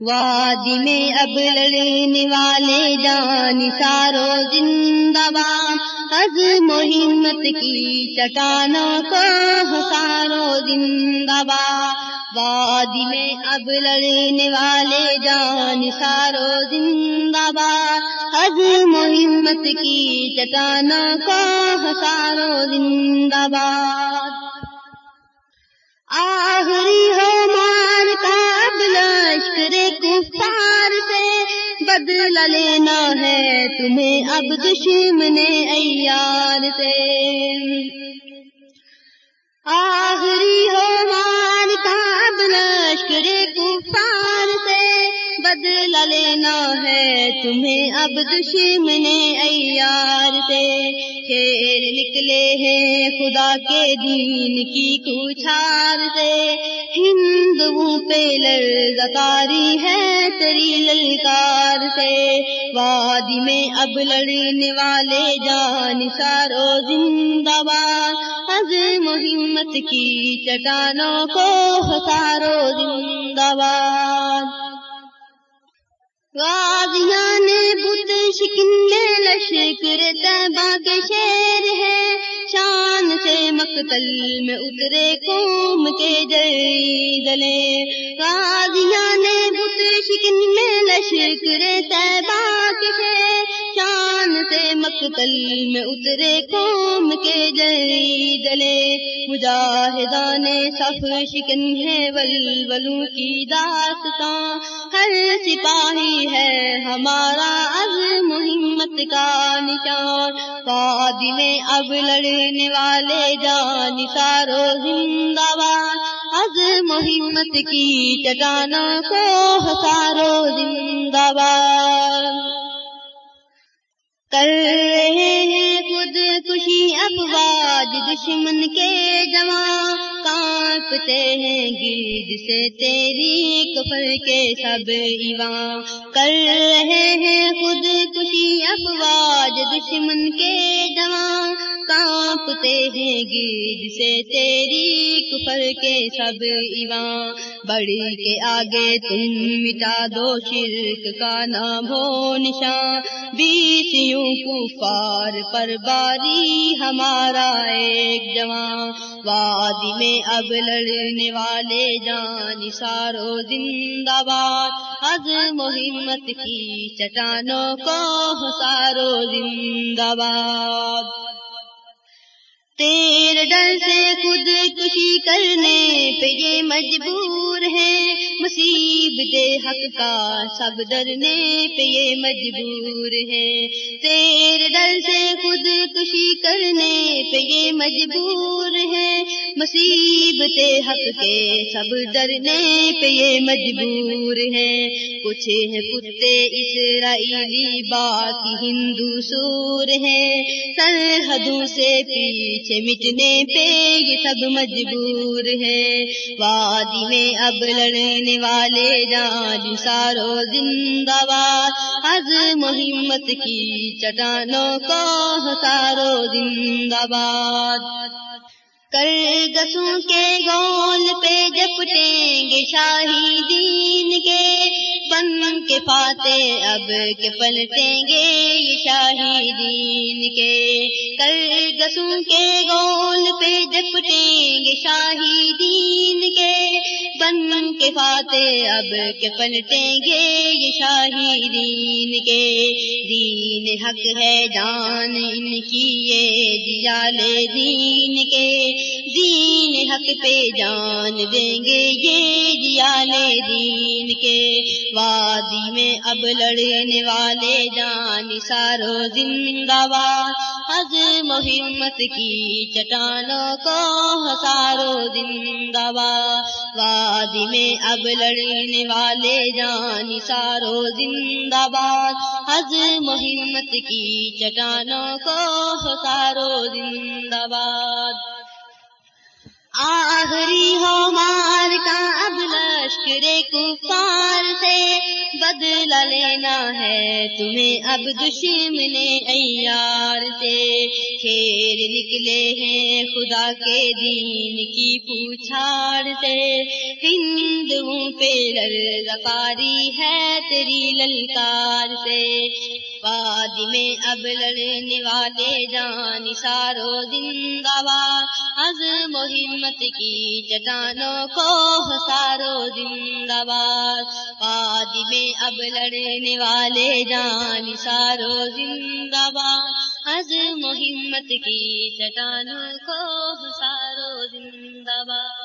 وادی میں اب لڑنے والے جان سارو زندہ باد محمت کی چٹانوں کو سارو زندہ باد وادی میں اب لڑنے والے جان سارو زندہ باد محمت کی چٹانوں کو سارو زندہ باد آخری ہو لشکر کفار سے بدلا لینا ہے تمہیں اب دشمن ایار سے۔ آخری ہو مان کاب لشکر کفار سے بدلا لینا ہے تمہیں اب دشمن ایار سے۔ نکلے ہیں خدا کے دین کی کچھار سے۔ ہندوؤں پہ لڑکاری ہے تری للکار سے۔ وادی میں اب لڑنے والے جان سارو زندہ باد۔ محمت کی چٹانوں کو سارو زندہ باد۔ نے بت شکن میں لشکر تیبا کے شیر مقتل میں اترے قوم کے جئی دلے نے بت شکن میں لشکرے سے میں اترے قوم کے جئی دلے مجاہدان صف شکن ہے ول ولوں کی داستان ہر سپاہی ہے ہمارا از محمت کا نشان۔ وادی میں اب لڑنے والے جان سارو زندہ باد۔ از محمت کی چٹانوں کو ہسارو زندہ باد۔ کر رہے ہیں خود خوشی افواج دشمن کے جوان کانپتے ہیں گرد سے تیری کفر کے سب ایوان کر رہے ہیں خود خوشی افواج دشمن کے جوان کانپتے ہیں گرد سے تیری کفر کے سب ایوان بڑی کے آگے تم مٹا دو شرک کا نام ہو نشان بیسیوں کفار پر باری ہمارا ایک جوان وادی میں اب لڑنے والے جان سارو زندہ باد از محمت کی چٹانوں کو سارو زندہ باد تیر خودکشی کرنے پہ یہ مجبور ہے۔ مصیب دے حق کا سب ڈرنے پہ یہ مجبور ہے۔ تیر ڈر سے خودکشی کرنے پہ یہ مجبور ہے۔ مصیب حق کے سب ڈرنے پہ یہ مجبور ہے۔ کچھ ہے کتے اسرائیلی، باقی ہندو سور ہے سرحدوں سے پیچھے مٹنے پہ یہ سب مجبور ہے۔ وادی میں اب لڑنے والے جان سارو زندہ باد۔ حض محمت کی چٹانوں کو سارو زندہ باد۔ کرگسوں کے گول پہ جپٹیں گے شاہی دین کے۔ بن کے پاتے اب کے پلٹیں گے یہ شاہی دین کے۔ کرگسوں کے گول پہ جپٹیں گے شاہی کے پاتے اب کے پلٹیں گے یہ شاہی دین کے۔ دین حق ہے جان ان کی، یہ دیال دین کے۔ دین حق پہ جان دیں گے، یہ دیال دین کے۔ وادی میں اب لڑنے والے جان سارو زندہ باد۔ حض محمت کی چٹانوں کو ہسارو زندہ باد۔ وادی میں اب لڑنے والے جان سارو زندہ باد حض محمت کی چٹانوں کو سارو زندہ باد آخری ہو ماں کا اب لشکر کفار سے بدلا لینا ہے تمہیں اب دشمن ایار سے۔ کھیر نکلے ہیں خدا کے دین کی پوچھاڑ سے۔ ہندوؤں پہ لل پاری ہے تیری للکار سے۔ وادی میں اب لڑنے والے جان سارو زندہ باد از محمت کی چٹانوں کو سارو زندہ باد میں اب لڑنے والے جان سارو زندہ باد از محمت کی چٹانوں کو سارو زندہ باد